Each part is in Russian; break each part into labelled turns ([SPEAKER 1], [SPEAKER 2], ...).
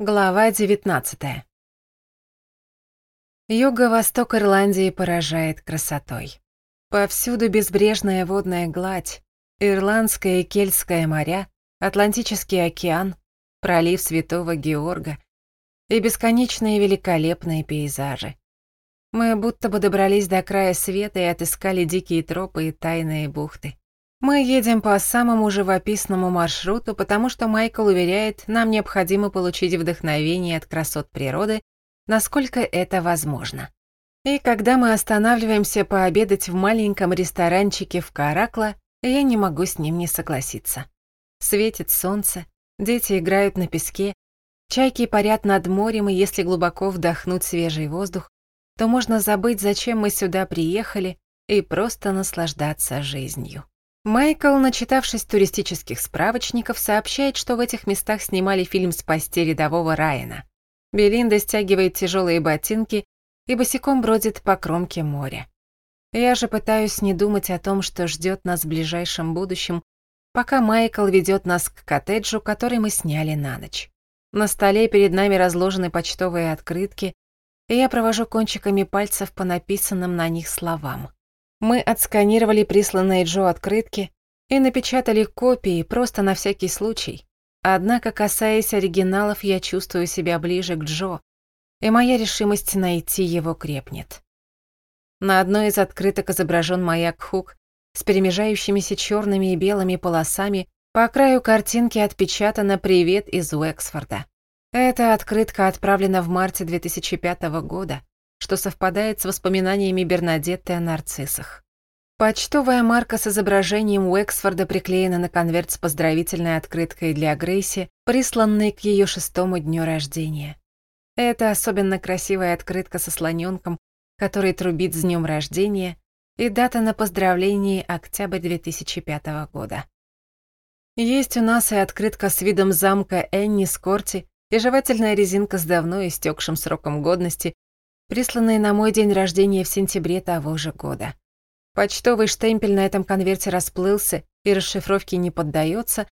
[SPEAKER 1] Глава 19 Юго-восток Ирландии поражает красотой. Повсюду безбрежная водная гладь, Ирландское и Кельтское моря, Атлантический океан, пролив Святого Георга и бесконечные великолепные пейзажи. Мы будто бы добрались до края света и отыскали дикие тропы и тайные бухты. Мы едем по самому живописному маршруту, потому что Майкл уверяет, нам необходимо получить вдохновение от красот природы, насколько это возможно. И когда мы останавливаемся пообедать в маленьком ресторанчике в Каракла, я не могу с ним не согласиться. Светит солнце, дети играют на песке, чайки парят над морем, и если глубоко вдохнуть свежий воздух, то можно забыть, зачем мы сюда приехали, и просто наслаждаться жизнью. Майкл, начитавшись туристических справочников, сообщает, что в этих местах снимали фильм «Спасти рядового Райана». Белинда стягивает тяжелые ботинки и босиком бродит по кромке моря. Я же пытаюсь не думать о том, что ждет нас в ближайшем будущем, пока Майкл ведет нас к коттеджу, который мы сняли на ночь. На столе перед нами разложены почтовые открытки, и я провожу кончиками пальцев по написанным на них словам. Мы отсканировали присланные Джо открытки и напечатали копии просто на всякий случай. Однако, касаясь оригиналов, я чувствую себя ближе к Джо, и моя решимость найти его крепнет. На одной из открыток изображен маяк Хук с перемежающимися черными и белыми полосами, по краю картинки отпечатано «Привет из Уэксфорда». Эта открытка отправлена в марте 2005 года, что совпадает с воспоминаниями Бернадетты о нарциссах. Почтовая марка с изображением Уэксфорда приклеена на конверт с поздравительной открыткой для Грейси, присланной к ее шестому дню рождения. Это особенно красивая открытка со слоненком, который трубит с днем рождения, и дата на поздравлении октябрь 2005 года. Есть у нас и открытка с видом замка Энни Скорти и жевательная резинка с давно истекшим сроком годности, присланные на мой день рождения в сентябре того же года. Почтовый штемпель на этом конверте расплылся и расшифровке не поддается,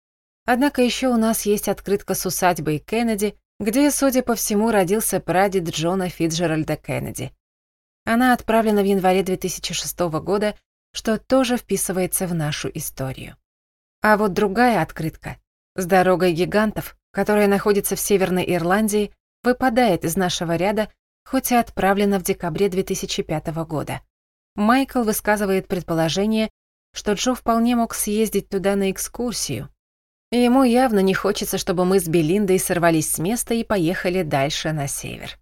[SPEAKER 1] однако еще у нас есть открытка с усадьбой Кеннеди, где, судя по всему, родился прадед Джона Фитджеральда Кеннеди. Она отправлена в январе 2006 года, что тоже вписывается в нашу историю. А вот другая открытка с дорогой гигантов, которая находится в Северной Ирландии, выпадает из нашего ряда хоть и отправлена в декабре 2005 года. Майкл высказывает предположение, что Джо вполне мог съездить туда на экскурсию. И ему явно не хочется, чтобы мы с Белиндой сорвались с места и поехали дальше на север.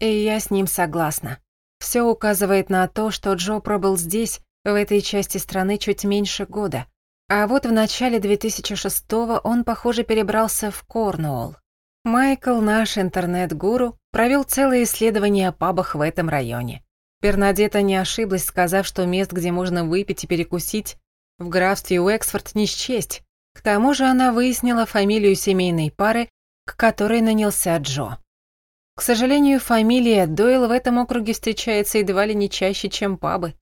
[SPEAKER 1] И я с ним согласна. Все указывает на то, что Джо пробыл здесь, в этой части страны, чуть меньше года. А вот в начале 2006 он, похоже, перебрался в Корнуолл. Майкл, наш интернет-гуру, провел целое исследование о пабах в этом районе. Бернадета не ошиблась, сказав, что мест, где можно выпить и перекусить, в графстве Уэксфорд не счесть. К тому же она выяснила фамилию семейной пары, к которой нанялся Джо. К сожалению, фамилия Дойл в этом округе встречается едва ли не чаще, чем пабы.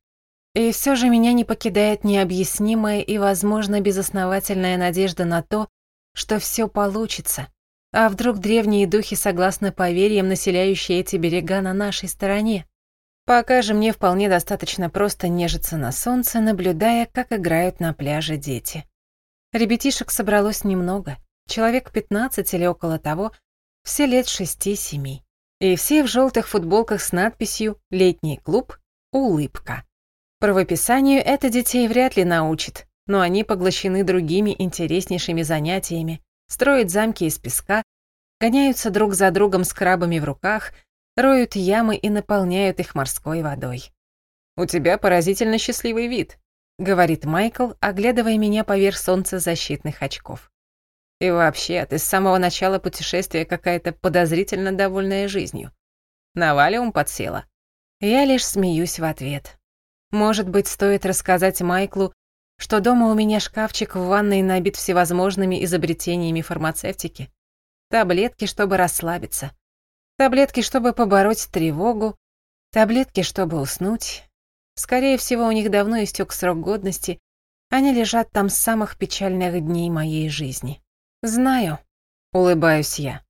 [SPEAKER 1] И все же меня не покидает необъяснимая и, возможно, безосновательная надежда на то, что все получится а вдруг древние духи, согласно поверьям, населяющие эти берега на нашей стороне? Пока же мне вполне достаточно просто нежиться на солнце, наблюдая, как играют на пляже дети. Ребятишек собралось немного, человек 15 или около того, все лет 6-7. И все в желтых футболках с надписью «Летний клуб. Улыбка». Правописанию это детей вряд ли научит, но они поглощены другими интереснейшими занятиями, строят замки из песка, гоняются друг за другом с крабами в руках, роют ямы и наполняют их морской водой. «У тебя поразительно счастливый вид», — говорит Майкл, оглядывая меня поверх солнцезащитных очков. «И вообще, ты с самого начала путешествия какая-то подозрительно довольная жизнью. Навалиум подсела». Я лишь смеюсь в ответ. Может быть, стоит рассказать Майклу, что дома у меня шкафчик в ванной набит всевозможными изобретениями фармацевтики. Таблетки, чтобы расслабиться. Таблетки, чтобы побороть тревогу. Таблетки, чтобы уснуть. Скорее всего, у них давно истек срок годности. Они лежат там с самых печальных дней моей жизни. Знаю. Улыбаюсь я.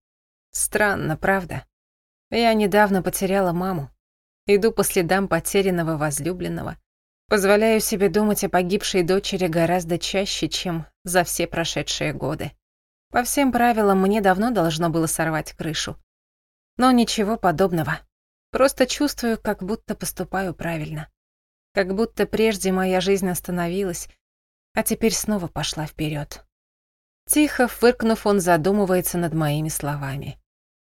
[SPEAKER 1] Странно, правда? Я недавно потеряла маму. Иду по следам потерянного возлюбленного. Позволяю себе думать о погибшей дочери гораздо чаще, чем за все прошедшие годы. По всем правилам, мне давно должно было сорвать крышу. Но ничего подобного. Просто чувствую, как будто поступаю правильно. Как будто прежде моя жизнь остановилась, а теперь снова пошла вперед. Тихо фыркнув, он задумывается над моими словами.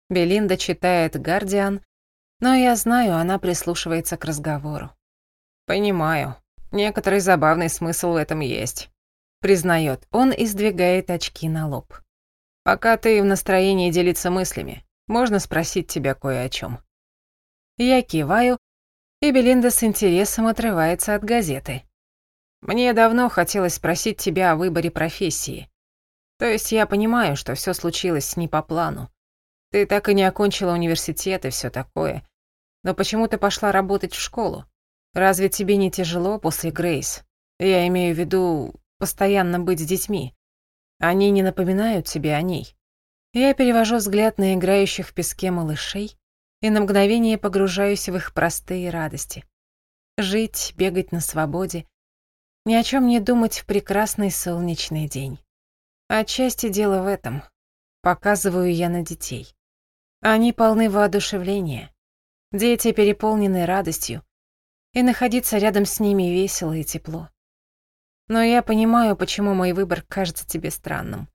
[SPEAKER 1] Белинда читает «Гардиан», но я знаю, она прислушивается к разговору. «Понимаю. Некоторый забавный смысл в этом есть. Признает, он издвигает очки на лоб. Пока ты в настроении делиться мыслями, можно спросить тебя кое о чем. Я киваю, и Белинда с интересом отрывается от газеты. Мне давно хотелось спросить тебя о выборе профессии. То есть я понимаю, что все случилось не по плану. Ты так и не окончила университет и все такое. Но почему ты пошла работать в школу? Разве тебе не тяжело после Грейс? Я имею в виду постоянно быть с детьми. Они не напоминают тебе о ней. Я перевожу взгляд на играющих в песке малышей и на мгновение погружаюсь в их простые радости. Жить, бегать на свободе, ни о чем не думать в прекрасный солнечный день. Отчасти дело в этом. Показываю я на детей. Они полны воодушевления. Дети переполнены радостью, и находиться рядом с ними весело и тепло. Но я понимаю, почему мой выбор кажется тебе странным.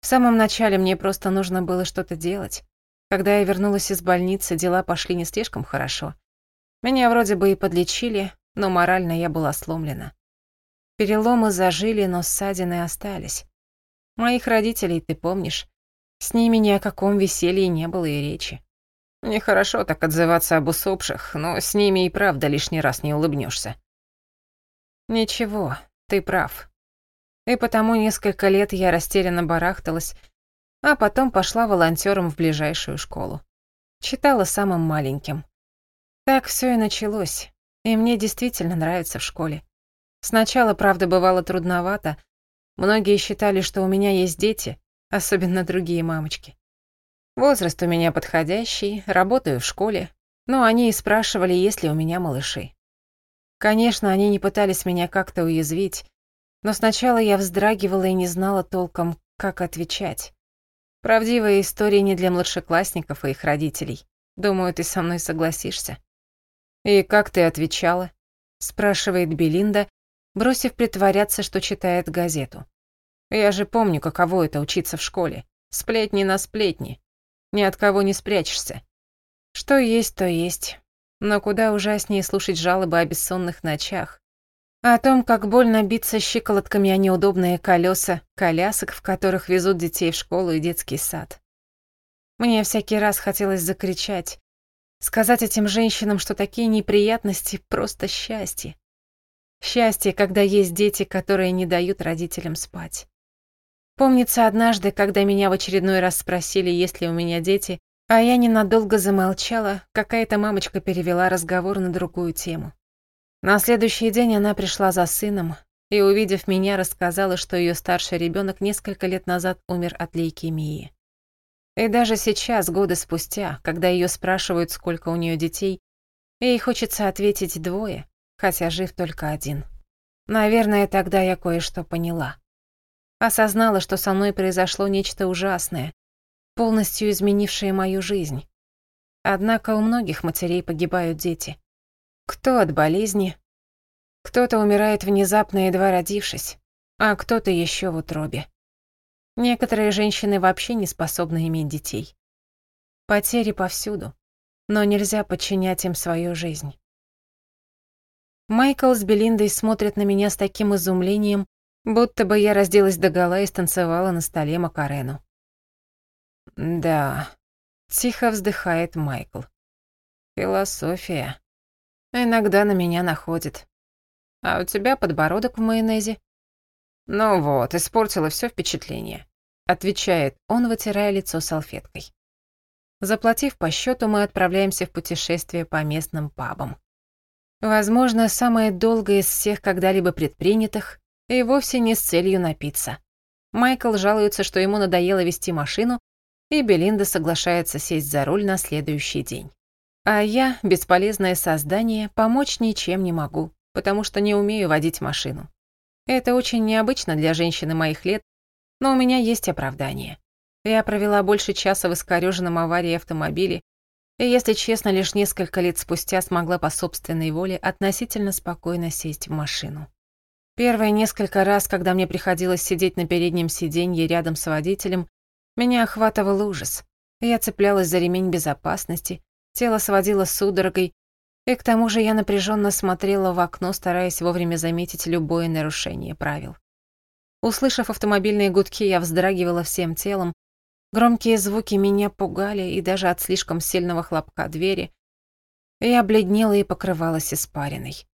[SPEAKER 1] В самом начале мне просто нужно было что-то делать. Когда я вернулась из больницы, дела пошли не слишком хорошо. Меня вроде бы и подлечили, но морально я была сломлена. Переломы зажили, но ссадины остались. Моих родителей ты помнишь. С ними ни о каком веселье не было и речи. Нехорошо так отзываться об усопших, но с ними и правда лишний раз не улыбнешься. Ничего, ты прав. И потому несколько лет я растерянно барахталась, а потом пошла волонтером в ближайшую школу. Читала самым маленьким. Так все и началось, и мне действительно нравится в школе. Сначала, правда, бывало трудновато. Многие считали, что у меня есть дети, особенно другие мамочки. Возраст у меня подходящий, работаю в школе. Но они и спрашивали, есть ли у меня малыши. Конечно, они не пытались меня как-то уязвить, но сначала я вздрагивала и не знала толком, как отвечать. Правдивая история не для младшеклассников и их родителей. Думаю, ты со мной согласишься. «И как ты отвечала?» — спрашивает Белинда, бросив притворяться, что читает газету. «Я же помню, каково это учиться в школе. Сплетни на сплетни. Ни от кого не спрячешься. Что есть, то есть. Но куда ужаснее слушать жалобы о бессонных ночах. О том, как больно биться щиколотками о неудобные колеса, колясок, в которых везут детей в школу и детский сад. Мне всякий раз хотелось закричать. Сказать этим женщинам, что такие неприятности — просто счастье. Счастье, когда есть дети, которые не дают родителям спать. Помнится, однажды, когда меня в очередной раз спросили, есть ли у меня дети, а я ненадолго замолчала, какая-то мамочка перевела разговор на другую тему. На следующий день она пришла за сыном и, увидев меня, рассказала, что ее старший ребенок несколько лет назад умер от лейкемии. И даже сейчас, годы спустя, когда ее спрашивают, сколько у нее детей, ей хочется ответить двое, хотя жив только один. Наверное, тогда я кое-что поняла осознала, что со мной произошло нечто ужасное, полностью изменившее мою жизнь. Однако у многих матерей погибают дети. Кто от болезни, кто-то умирает внезапно, едва родившись, а кто-то еще в утробе. Некоторые женщины вообще не способны иметь детей. Потери повсюду, но нельзя подчинять им свою жизнь. Майкл с Белиндой смотрят на меня с таким изумлением, Будто бы я разделась до гола и станцевала на столе Макарену. «Да», — тихо вздыхает Майкл. «Философия. Иногда на меня находит. А у тебя подбородок в майонезе?» «Ну вот, испортила все впечатление», — отвечает он, вытирая лицо салфеткой. Заплатив по счету, мы отправляемся в путешествие по местным пабам. Возможно, самое долгое из всех когда-либо предпринятых, и вовсе не с целью напиться. Майкл жалуется, что ему надоело вести машину, и Белинда соглашается сесть за руль на следующий день. А я, бесполезное создание, помочь ничем не могу, потому что не умею водить машину. Это очень необычно для женщины моих лет, но у меня есть оправдание. Я провела больше часа в искорёженном аварии автомобиле, и, если честно, лишь несколько лет спустя смогла по собственной воле относительно спокойно сесть в машину. Первые несколько раз, когда мне приходилось сидеть на переднем сиденье рядом с водителем, меня охватывал ужас. Я цеплялась за ремень безопасности, тело сводило судорогой, и к тому же я напряженно смотрела в окно, стараясь вовремя заметить любое нарушение правил. Услышав автомобильные гудки, я вздрагивала всем телом. Громкие звуки меня пугали, и даже от слишком сильного хлопка двери я бледнела и покрывалась испариной.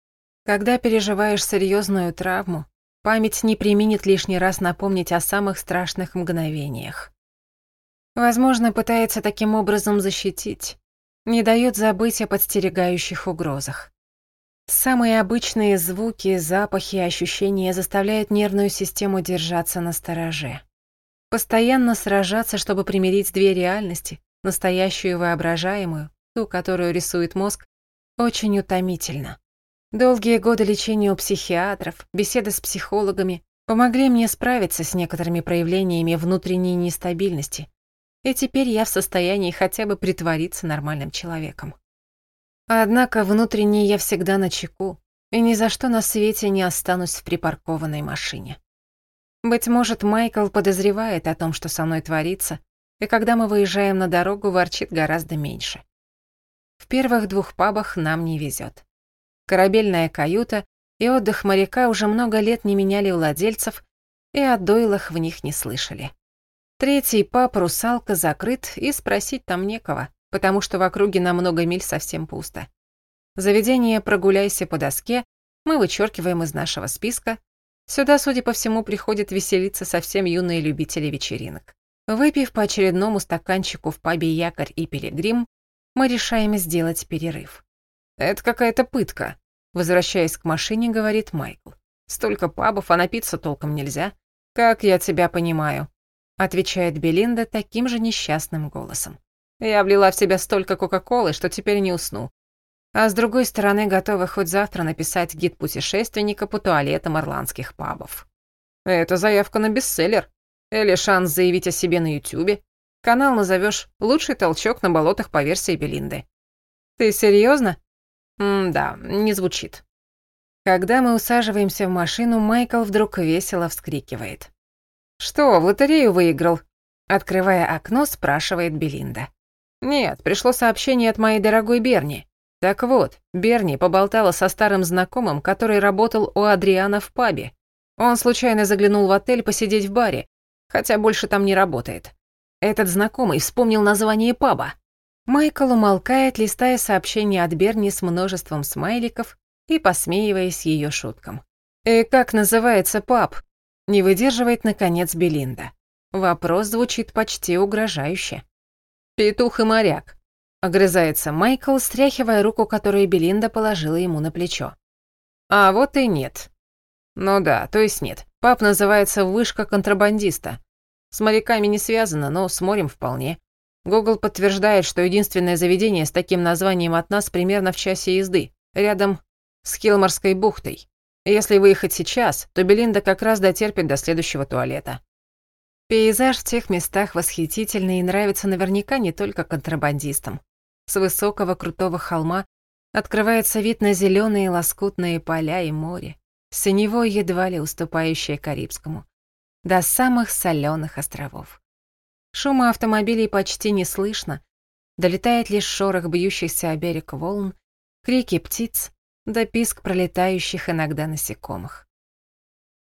[SPEAKER 1] Когда переживаешь серьезную травму, память не применит лишний раз напомнить о самых страшных мгновениях. Возможно, пытается таким образом защитить, не дает забыть о подстерегающих угрозах. Самые обычные звуки, запахи и ощущения заставляют нервную систему держаться на стороже. Постоянно сражаться, чтобы примирить две реальности, настоящую и воображаемую, ту, которую рисует мозг, очень утомительно. Долгие годы лечения у психиатров, беседы с психологами помогли мне справиться с некоторыми проявлениями внутренней нестабильности, и теперь я в состоянии хотя бы притвориться нормальным человеком. Однако внутренне я всегда начеку, и ни за что на свете не останусь в припаркованной машине. Быть может, Майкл подозревает о том, что со мной творится, и когда мы выезжаем на дорогу, ворчит гораздо меньше. В первых двух пабах нам не везет корабельная каюта, и отдых моряка уже много лет не меняли владельцев, и о дойлах в них не слышали. Третий паб «Русалка» закрыт, и спросить там некого, потому что в округе на много миль совсем пусто. Заведение «Прогуляйся по доске» мы вычеркиваем из нашего списка. Сюда, судя по всему, приходят веселиться совсем юные любители вечеринок. Выпив по очередному стаканчику в пабе «Якорь» и «Пилигрим», мы решаем сделать перерыв. «Это какая-то пытка», — возвращаясь к машине, говорит Майкл. «Столько пабов, а напиться толком нельзя». «Как я тебя понимаю», — отвечает Белинда таким же несчастным голосом. «Я влила в себя столько Кока-Колы, что теперь не усну. А с другой стороны, готова хоть завтра написать гид путешественника по туалетам ирландских пабов». «Это заявка на бестселлер. Или шанс заявить о себе на Ютубе. Канал назовешь «Лучший толчок на болотах» по версии Белинды. «Ты серьезно? «Да, не звучит». Когда мы усаживаемся в машину, Майкл вдруг весело вскрикивает. «Что, в лотерею выиграл?» Открывая окно, спрашивает Белинда. «Нет, пришло сообщение от моей дорогой Берни. Так вот, Берни поболтала со старым знакомым, который работал у Адриана в пабе. Он случайно заглянул в отель посидеть в баре, хотя больше там не работает. Этот знакомый вспомнил название паба. Майкл умолкает, листая сообщение от Берни с множеством смайликов и посмеиваясь ее шуткам. «И как называется пап?» Не выдерживает, наконец, Белинда. Вопрос звучит почти угрожающе. «Петух и моряк», — огрызается Майкл, стряхивая руку, которую Белинда положила ему на плечо. «А вот и нет». «Ну да, то есть нет. Пап называется «Вышка контрабандиста». С моряками не связано, но с морем вполне. Google подтверждает, что единственное заведение с таким названием от нас примерно в часе езды, рядом с Килморской бухтой. Если выехать сейчас, то Белинда как раз дотерпит до следующего туалета. Пейзаж в тех местах восхитительный и нравится наверняка не только контрабандистам. С высокого крутого холма открывается вид на зеленые лоскутные поля и море, синевой едва ли уступающее Карибскому, до самых соленых островов. Шума автомобилей почти не слышно, долетает лишь шорох бьющихся о берег волн, крики птиц да писк пролетающих иногда насекомых.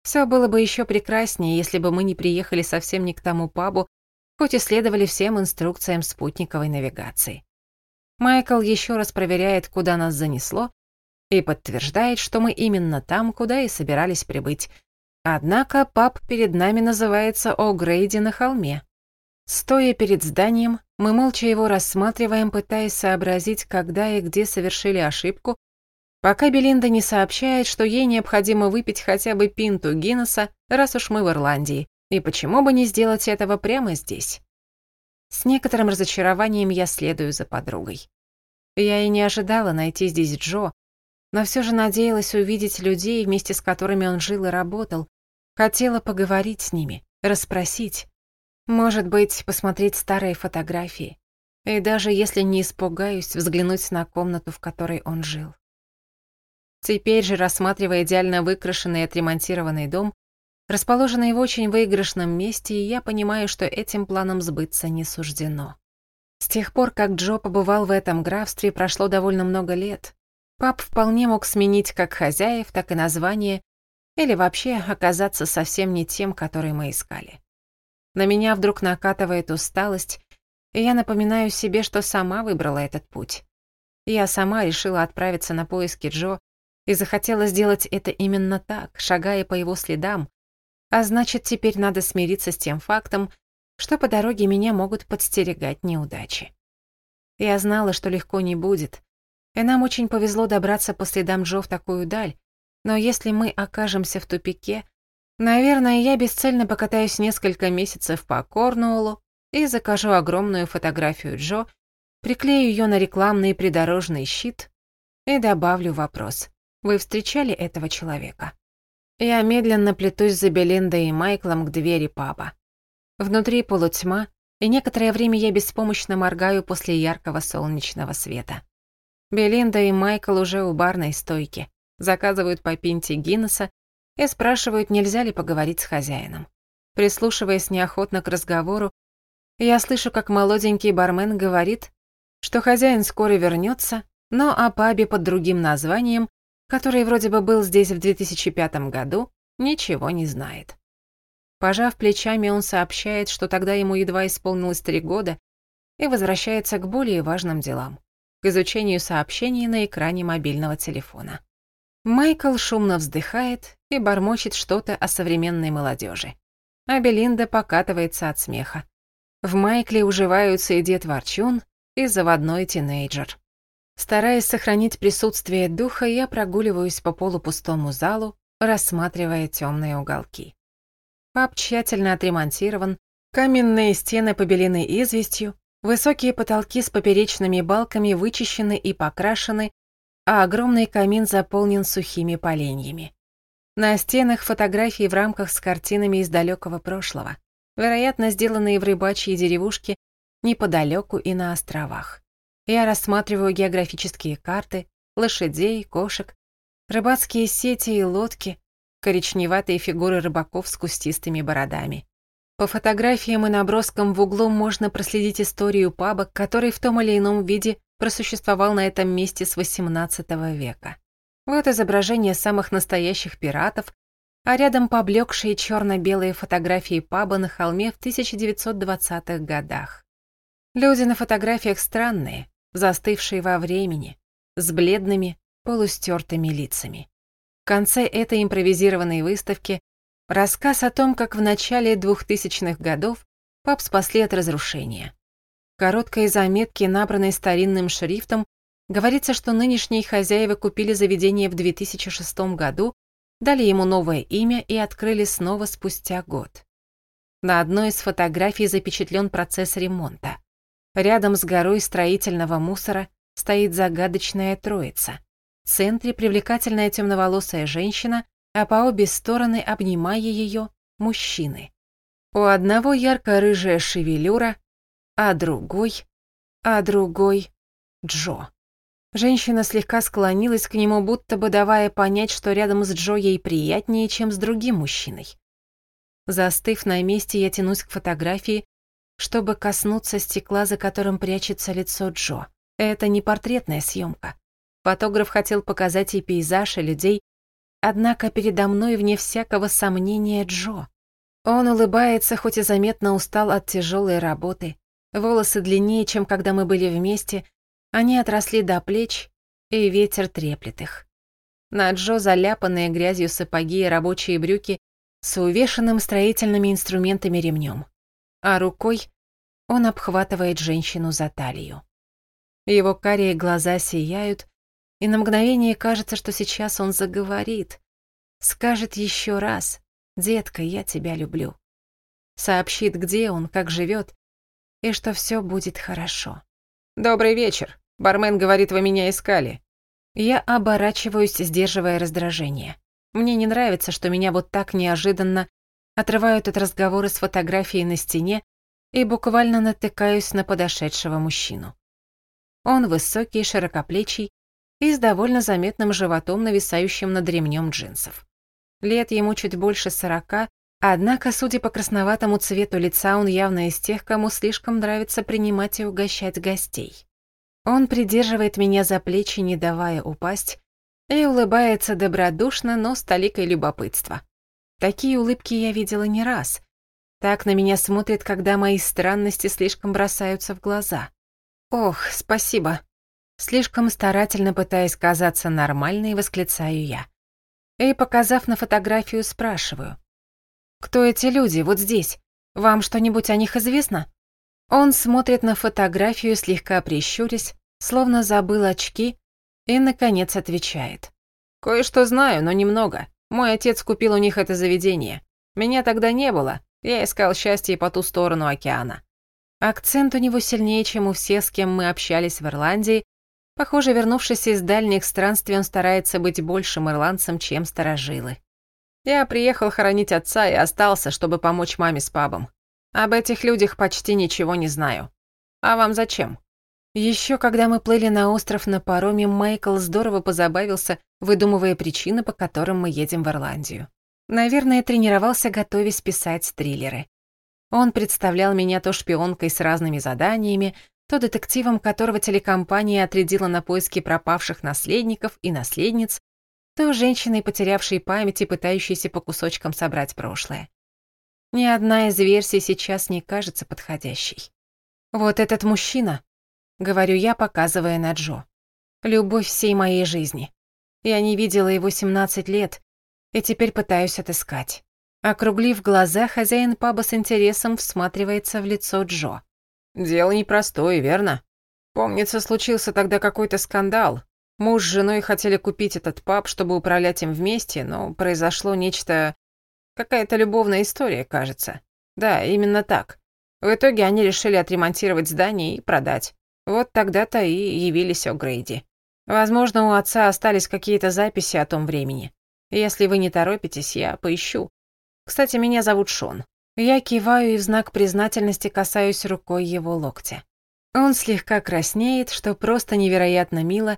[SPEAKER 1] Все было бы еще прекраснее, если бы мы не приехали совсем не к тому пабу, хоть и следовали всем инструкциям спутниковой навигации. Майкл еще раз проверяет, куда нас занесло, и подтверждает, что мы именно там, куда и собирались прибыть. Однако паб перед нами называется О'Грейди на холме, Стоя перед зданием, мы молча его рассматриваем, пытаясь сообразить, когда и где совершили ошибку, пока Белинда не сообщает, что ей необходимо выпить хотя бы пинту Гиннесса, раз уж мы в Ирландии, и почему бы не сделать этого прямо здесь? С некоторым разочарованием я следую за подругой. Я и не ожидала найти здесь Джо, но все же надеялась увидеть людей, вместе с которыми он жил и работал, хотела поговорить с ними, расспросить, может быть, посмотреть старые фотографии. И даже если не испугаюсь, взглянуть на комнату, в которой он жил. Теперь же, рассматривая идеально выкрашенный и отремонтированный дом, расположенный в очень выигрышном месте, я понимаю, что этим планом сбыться не суждено. С тех пор, как Джо побывал в этом графстве, прошло довольно много лет. Пап вполне мог сменить как хозяев, так и название, или вообще оказаться совсем не тем, который мы искали. На меня вдруг накатывает усталость, и я напоминаю себе, что сама выбрала этот путь. Я сама решила отправиться на поиски Джо и захотела сделать это именно так, шагая по его следам, а значит, теперь надо смириться с тем фактом, что по дороге меня могут подстерегать неудачи. Я знала, что легко не будет, и нам очень повезло добраться по следам Джо в такую даль, но если мы окажемся в тупике, Наверное, я бесцельно покатаюсь несколько месяцев по Корнуоллу и закажу огромную фотографию Джо, приклею ее на рекламный придорожный щит и добавлю вопрос. Вы встречали этого человека? Я медленно плетусь за Белиндой и Майклом к двери паба. Внутри полутьма, и некоторое время я беспомощно моргаю после яркого солнечного света. Белинда и Майкл уже у барной стойки, заказывают по пинте Гиннесса и спрашивают, нельзя ли поговорить с хозяином. Прислушиваясь неохотно к разговору, я слышу, как молоденький бармен говорит, что хозяин скоро вернется, но о пабе под другим названием, который вроде бы был здесь в 2005 году, ничего не знает. Пожав плечами, он сообщает, что тогда ему едва исполнилось три года, и возвращается к более важным делам, к изучению сообщений на экране мобильного телефона. Майкл шумно вздыхает и бормочет что-то о современной молодежи. А Белинда покатывается от смеха. В Майкле уживаются и дед Ворчун, и заводной тинейджер. Стараясь сохранить присутствие духа, я прогуливаюсь по полупустому залу, рассматривая темные уголки. Паб тщательно отремонтирован, каменные стены побелены известью, высокие потолки с поперечными балками вычищены и покрашены а огромный камин заполнен сухими поленьями. На стенах фотографии в рамках с картинами из далекого прошлого, вероятно, сделанные в рыбачьей деревушке неподалеку и на островах. Я рассматриваю географические карты, лошадей, кошек, рыбацкие сети и лодки, коричневатые фигуры рыбаков с кустистыми бородами. По фотографиям и наброскам в углу можно проследить историю паба, который в том или ином виде просуществовал на этом месте с XVIII века. Вот изображение самых настоящих пиратов, а рядом поблекшие черно-белые фотографии паба на холме в 1920-х годах. Люди на фотографиях странные, застывшие во времени, с бледными, полустертыми лицами. В конце этой импровизированной выставки рассказ о том, как в начале 2000-х годов паб спасли от разрушения, Короткое заметки, набранной старинным шрифтом, говорится, что нынешние хозяева купили заведение в 2006 году, дали ему новое имя и открыли снова спустя год. На одной из фотографий запечатлен процесс ремонта. Рядом с горой строительного мусора стоит загадочная троица. В центре привлекательная темноволосая женщина, а по обе стороны, обнимая ее, мужчины. У одного ярко-рыжая шевелюра, а другой, а другой Джо. Женщина слегка склонилась к нему, будто бы давая понять, что рядом с Джо ей приятнее, чем с другим мужчиной. Застыв на месте, я тянусь к фотографии, чтобы коснуться стекла, за которым прячется лицо Джо. Это не портретная съемка. Фотограф хотел показать и пейзаж, и людей, однако передо мной, вне всякого сомнения, Джо. Он улыбается, хоть и заметно устал от тяжелой работы. Волосы длиннее, чем когда мы были вместе, они отросли до плеч, и ветер треплет их. На Джо заляпанные грязью сапоги и рабочие брюки с увешанным строительными инструментами ремнем, а рукой он обхватывает женщину за талию. Его карие глаза сияют, и на мгновение кажется, что сейчас он заговорит, скажет еще раз «Детка, я тебя люблю». Сообщит, где он, как живет, и что все будет хорошо.
[SPEAKER 2] «Добрый вечер. Бармен говорит, вы меня искали».
[SPEAKER 1] Я оборачиваюсь, сдерживая раздражение. Мне не нравится, что меня вот так неожиданно отрывают от разговора с фотографией на стене и буквально натыкаюсь на подошедшего мужчину. Он высокий, широкоплечий и с довольно заметным животом, нависающим над ремнем джинсов. Лет ему чуть больше сорока, Однако, судя по красноватому цвету лица, он явно из тех, кому слишком нравится принимать и угощать гостей. Он придерживает меня за плечи, не давая упасть, и улыбается добродушно, но с толикой любопытства. Такие улыбки я видела не раз. Так на меня смотрит, когда мои странности слишком бросаются в глаза. «Ох, спасибо!» Слишком старательно пытаясь казаться нормальной, восклицаю я. И, показав на фотографию, спрашиваю. Кто эти люди вот здесь? Вам что-нибудь о них известно? Он смотрит на фотографию, слегка прищурясь, словно забыл очки, и, наконец, отвечает.
[SPEAKER 2] «Кое-что знаю, но немного. Мой отец купил у них это заведение. Меня тогда не было. Я искал счастье по ту сторону океана».
[SPEAKER 1] Акцент у него сильнее, чем у всех, с кем мы общались в Ирландии. Похоже, вернувшись из дальних странствий, он старается быть большим ирландцем, чем старожилы.
[SPEAKER 2] Я приехал хоронить отца и остался, чтобы помочь маме с папом. Об этих людях почти ничего не знаю. А вам зачем?
[SPEAKER 1] Еще когда мы плыли на остров на пароме, Майкл здорово позабавился, выдумывая причины, по которым мы едем в Ирландию. Наверное, тренировался, готовясь писать триллеры. Он представлял меня то шпионкой с разными заданиями, то детективом, которого телекомпания отрядила на поиски пропавших наследников и наследниц, то женщиной, потерявшей память и пытающейся по кусочкам собрать прошлое. Ни одна из версий сейчас не кажется подходящей. «Вот этот мужчина», — говорю я, показывая на Джо. «Любовь всей моей жизни. Я не видела его 17 лет, и теперь пытаюсь отыскать». Округлив глаза, хозяин паба с интересом всматривается в лицо Джо.
[SPEAKER 2] «Дело непростое, верно? Помнится, случился тогда какой-то скандал, Муж с женой хотели купить этот паб, чтобы управлять им вместе, но произошло нечто... Какая-то любовная история, кажется. Да, именно так. В итоге они решили отремонтировать здание и продать. Вот тогда-то и явились О'Грейди. Возможно, у отца остались какие-то записи о том времени. Если вы не торопитесь, я поищу. Кстати, меня зовут Шон. Я киваю и в знак признательности касаюсь рукой его локтя. Он слегка краснеет, что просто невероятно мило,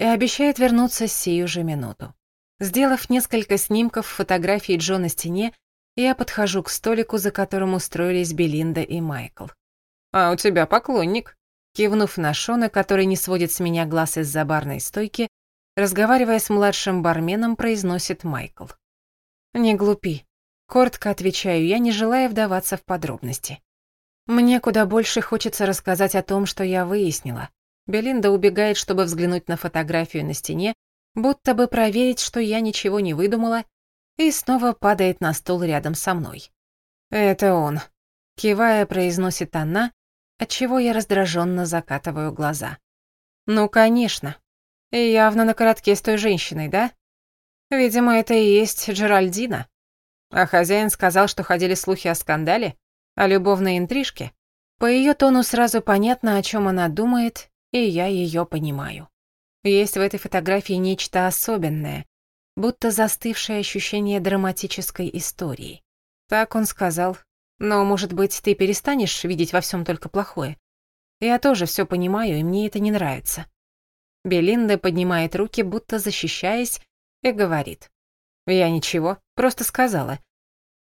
[SPEAKER 2] и обещает вернуться сию же минуту. Сделав несколько снимков фотографии Джо на стене, я подхожу к столику, за которым устроились Белинда и Майкл. «А у тебя поклонник»,
[SPEAKER 1] Кивнув на Шона, который не сводит с меня глаз из-за барной стойки, разговаривая с младшим барменом, произносит Майкл. «Не глупи», — коротко отвечаю я, не желая вдаваться в подробности. «Мне куда больше хочется рассказать о том, что я выяснила, Белинда убегает, чтобы взглянуть на фотографию на стене, будто бы проверить, что я ничего не выдумала, и снова падает на стол рядом со мной. «Это он», — кивая, произносит она, отчего я раздраженно закатываю глаза. «Ну, конечно. И явно на коротке с той женщиной, да? Видимо, это и есть Джеральдина. А хозяин сказал, что ходили слухи о скандале, о любовной интрижке. По ее тону сразу понятно, о чем она думает, и я ее понимаю. Есть в этой фотографии нечто особенное, будто застывшее ощущение драматической истории. Так он сказал. Но, может быть, ты перестанешь видеть во всем только плохое? Я тоже все понимаю, и мне это не нравится. Белинда поднимает руки, будто защищаясь, и говорит. Я ничего, просто сказала.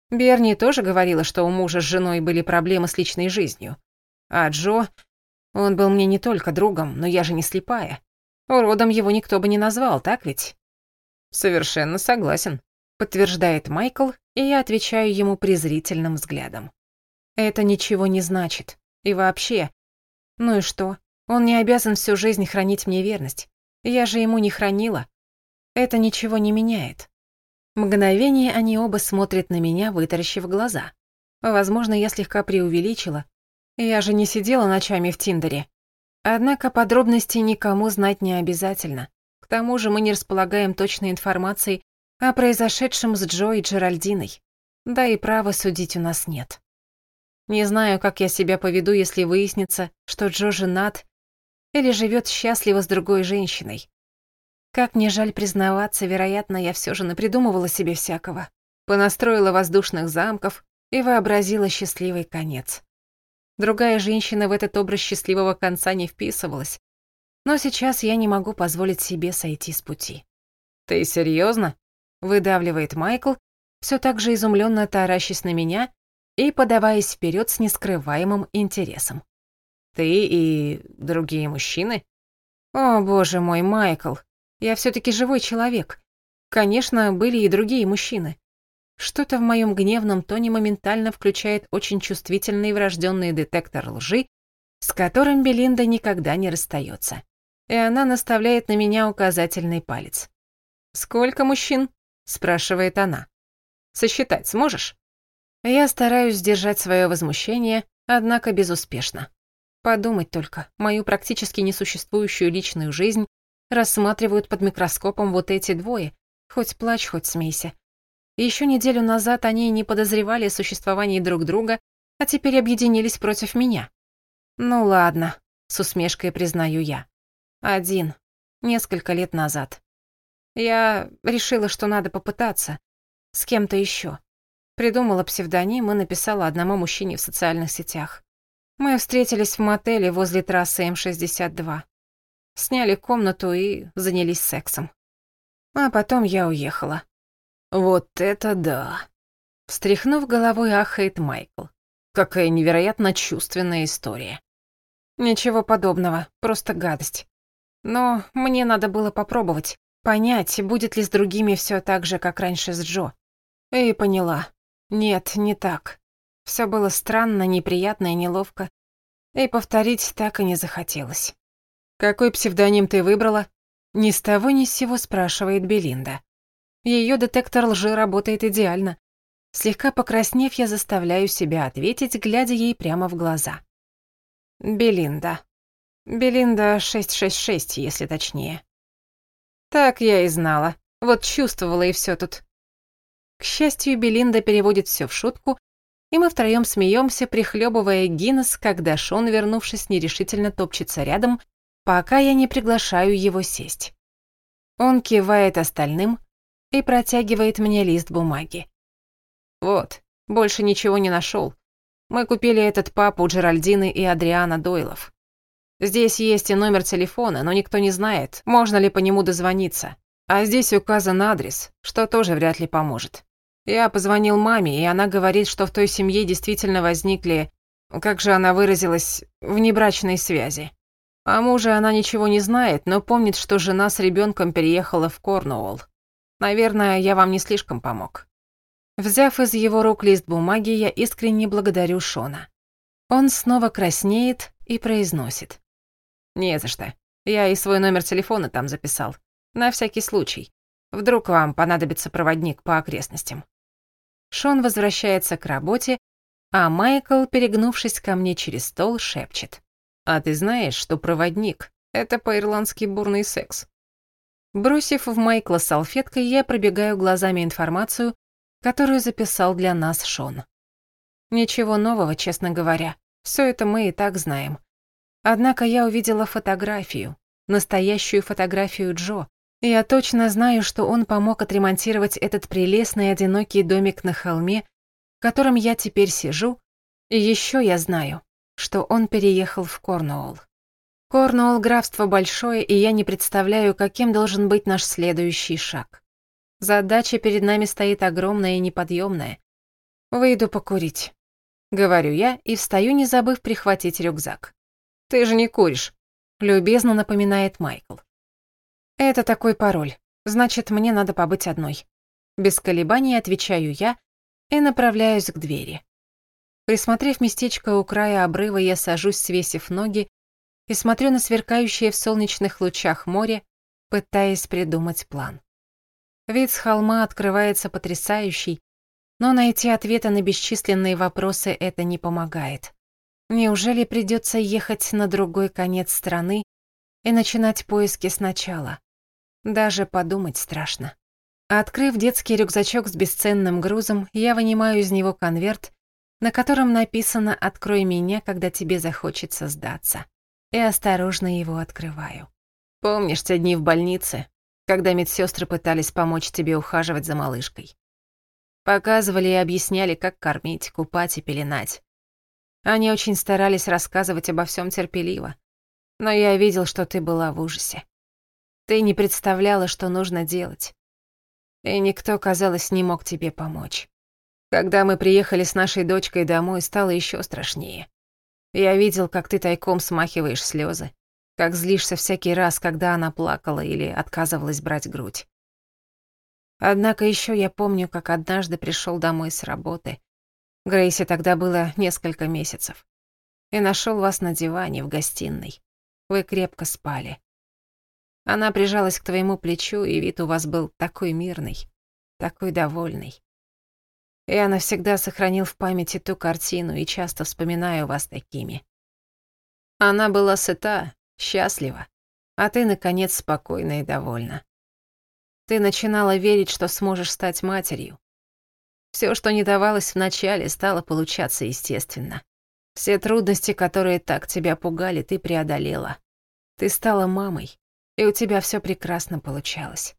[SPEAKER 1] Берни тоже говорила, что у мужа с женой были проблемы с личной жизнью. А Джо он был мне не только другом, но я же не слепая. Уродом его никто бы не назвал, так ведь?
[SPEAKER 2] Совершенно согласен,
[SPEAKER 1] подтверждает Майкл, и я отвечаю ему презрительным взглядом. Это ничего не значит. И вообще... Ну и что? Он не обязан всю жизнь хранить мне верность. Я же ему не хранила. Это ничего не меняет. Мгновение они оба смотрят на меня, вытаращив глаза. Возможно, я слегка преувеличила, я же не сидела ночами в Тиндере. Однако подробности никому знать не обязательно. К тому же мы не располагаем точной информацией о произошедшем с Джо и Джеральдиной. Да и права судить у нас нет. Не знаю, как я себя поведу, если выяснится, что Джо женат или живет счастливо с другой женщиной. Как мне жаль признаваться, вероятно, я все же напридумывала себе всякого. Понастроила воздушных замков и вообразила счастливый конец. Другая женщина в этот образ счастливого конца не вписывалась. Но сейчас я не могу позволить себе сойти с пути.
[SPEAKER 2] «Ты серьезно?
[SPEAKER 1] выдавливает Майкл, все так же изумленно таращась на меня и подаваясь вперед с нескрываемым интересом.
[SPEAKER 2] «Ты и другие мужчины?»
[SPEAKER 1] «О, боже мой, Майкл, я все таки живой человек. Конечно, были и другие мужчины. Что-то в моем гневном тоне моментально включает очень чувствительный врожденный детектор лжи, с которым Белинда никогда не расстается. И она наставляет на меня указательный палец. «Сколько мужчин?» — спрашивает она. «Сосчитать сможешь?» Я стараюсь сдержать свое возмущение, однако безуспешно. Подумать только, мою практически несуществующую личную жизнь рассматривают под микроскопом вот эти двое, хоть плачь, хоть смейся, еще неделю назад они не подозревали о существовании друг друга, а теперь объединились против меня. Ну ладно, с усмешкой признаю я. Один. Несколько лет назад. Я решила, что надо попытаться. С кем-то еще. Придумала псевдоним и написала одному мужчине в социальных сетях. Мы встретились в мотеле возле трассы М-62. Сняли комнату и занялись сексом. А потом я уехала.
[SPEAKER 2] «Вот это да!»
[SPEAKER 1] Встряхнув головой, ахает Майкл.
[SPEAKER 2] «Какая невероятно чувственная история!»
[SPEAKER 1] «Ничего подобного, просто гадость. Но мне надо было попробовать, понять, будет ли с другими все так же, как раньше с Джо. И поняла. Нет, не так. Все было странно, неприятно и неловко. И повторить так и не захотелось. «Какой псевдоним ты выбрала?» Ни с того ни с сего спрашивает Белинда. Ее детектор лжи работает идеально. Слегка покраснев, я заставляю себя ответить, глядя ей прямо в глаза. Белинда. Белинда 666, если точнее. Так я и знала. Вот чувствовала и все тут. К счастью, Белинда переводит все в шутку, и мы втроем смеемся, прихлебывая Гиннес, когда Шон, вернувшись, нерешительно топчется рядом, пока я не приглашаю его сесть. Он кивает остальным — и протягивает мне лист бумаги. «Вот, больше ничего не нашел. Мы купили этот папу у Джеральдины и Адриана Дойлов. Здесь есть и номер телефона, но никто не знает, можно ли по нему дозвониться. А здесь указан адрес, что тоже вряд ли поможет. Я позвонил маме, и она говорит, что в той семье действительно возникли, как же она выразилась, внебрачные связи. О муже она ничего не знает, но помнит, что жена с ребенком переехала в Корнуолл. Наверное, я вам не слишком помог». Взяв из его рук лист бумаги, я искренне благодарю Шона. Он снова краснеет и произносит. «Не за что. Я и свой номер телефона там записал. На всякий случай. Вдруг вам понадобится проводник по окрестностям». Шон возвращается к работе, а Майкл, перегнувшись ко мне через стол, шепчет. «А ты знаешь, что проводник — это по-ирландски бурный секс?» Бросив в Майкла салфеткой, я пробегаю глазами информацию, которую записал для нас Шон. Ничего нового, честно говоря. Все это мы и так знаем. Однако я увидела фотографию, настоящую фотографию Джо, и я точно знаю, что он помог отремонтировать этот прелестный одинокий домик на холме, в котором я теперь сижу, и еще я знаю, что он переехал в Корнуолл. Корнуолл графство большое, и я не представляю, каким должен быть наш следующий шаг. Задача перед нами стоит огромная и неподъемная. Выйду покурить. Говорю я и встаю, не забыв прихватить рюкзак. «Ты же не куришь», — любезно напоминает Майкл. «Это такой пароль. Значит, мне надо побыть одной». Без колебаний отвечаю я и направляюсь к двери. Присмотрев местечко у края обрыва, я сажусь, свесив ноги, и смотрю на сверкающее в солнечных лучах море, пытаясь придумать план. Вид с холма открывается потрясающий, но найти ответы на бесчисленные вопросы это не помогает. Неужели придется ехать на другой конец страны и начинать поиски сначала? Даже подумать страшно. Открыв детский рюкзачок с бесценным грузом, я вынимаю из него конверт, на котором написано «Открой меня, когда тебе захочется сдаться» и осторожно его открываю.
[SPEAKER 2] Помнишь те дни в больнице, когда медсестры пытались помочь тебе ухаживать за малышкой? Показывали и объясняли, как кормить, купать и пеленать. Они очень старались рассказывать обо всем терпеливо. Но я видел, что ты была в ужасе. Ты не представляла, что нужно делать. И никто, казалось, не мог тебе помочь. Когда мы приехали с нашей дочкой домой, стало еще страшнее. Я видел, как ты тайком смахиваешь слезы, как злишься всякий раз, когда она плакала или отказывалась брать грудь. Однако еще я помню, как однажды пришел домой с работы. Грейси тогда было несколько месяцев. И нашел вас на диване в гостиной. Вы крепко спали. Она прижалась к твоему плечу, и вид у вас был такой мирный, такой довольный. Я навсегда сохранил в памяти ту картину и часто вспоминаю вас такими. Она была сыта, счастлива, а ты, наконец, спокойна и довольна. Ты начинала верить, что сможешь стать матерью. Все, что не давалось вначале, стало получаться естественно. Все трудности, которые так тебя пугали, ты преодолела. Ты стала мамой, и у тебя все прекрасно получалось.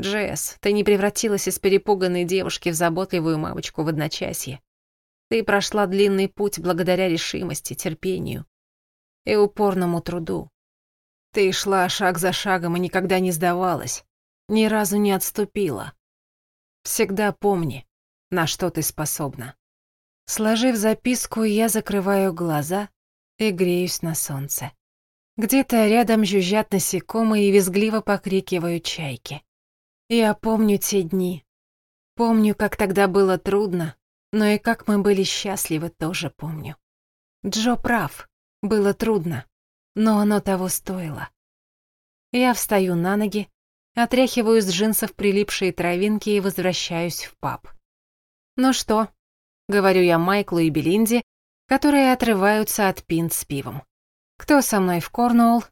[SPEAKER 2] Джесс, ты не превратилась из перепуганной девушки в заботливую мамочку в одночасье. Ты прошла длинный путь благодаря решимости, терпению и упорному труду. Ты шла шаг за шагом и никогда не сдавалась, ни разу не отступила. Всегда помни, на что ты способна. Сложив записку, я закрываю глаза и греюсь на солнце. Где-то рядом жужжат насекомые и визгливо покрикивают чайки. Я помню те дни. Помню, как тогда было трудно, но и как мы были счастливы, тоже помню. Джо прав, было трудно, но оно того стоило. Я встаю на ноги, отряхиваю с джинсов прилипшие травинки и возвращаюсь в паб. «Ну что?» — говорю я Майклу и Белинде, которые отрываются от пинт с пивом. «Кто со мной в Корнуолл?»